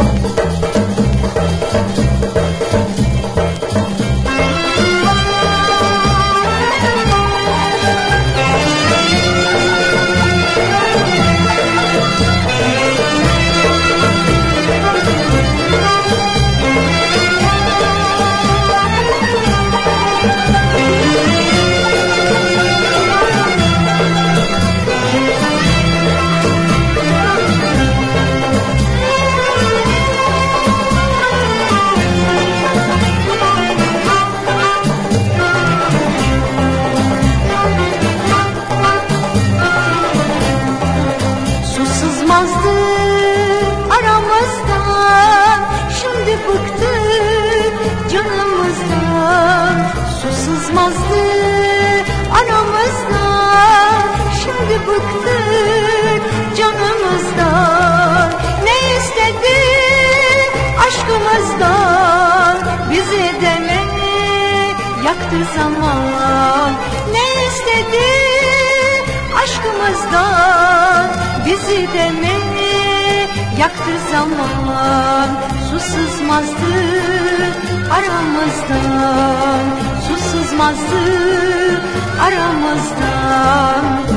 フフフ。Sızmazdı aramızdan Şimdi bıktık canımızdan Ne istedi aşkımızdan Bizi demeni yaktı zaman Ne istedi aşkımızdan Bizi demeni yaktı zaman Su sızmazdı aramızdan Su sızmazdı aramızdan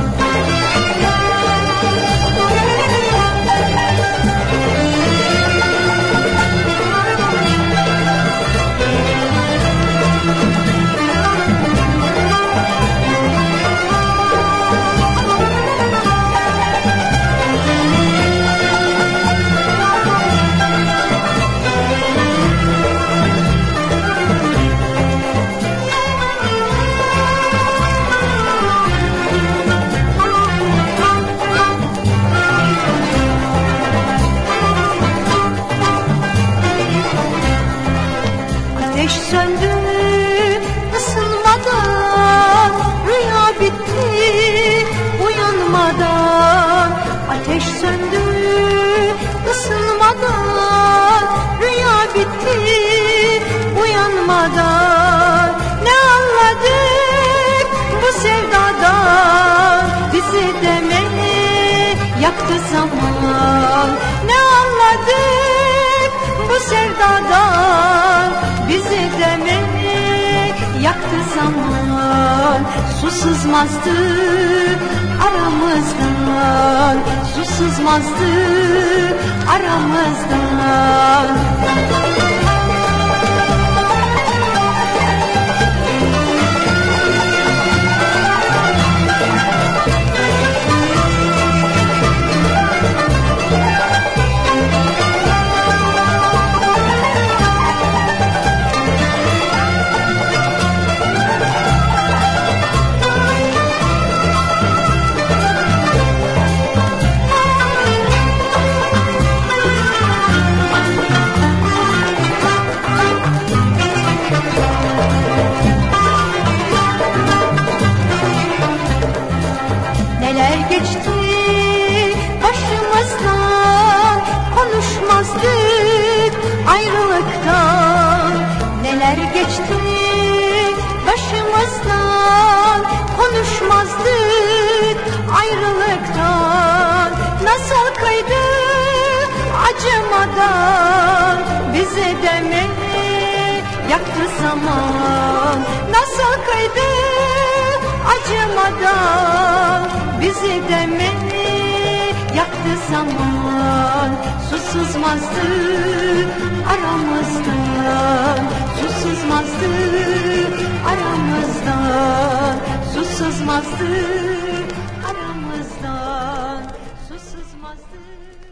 yaktı zaman. Ne anladık bu sevdadan? Bizi demeni yaktı zaman? Su sızmazdı aramızdan. Su sızmazdı aramızdan. Neler ayrılıktan Nasıl kıydı acımadan? Bize demeni yaktı zaman. Nasıl kıydı acımadan? Bizi demeni yaktı zaman. Su sızmazdı aramızdan. Su sızmazdı aramızdan. Su sızmazdı Rüyası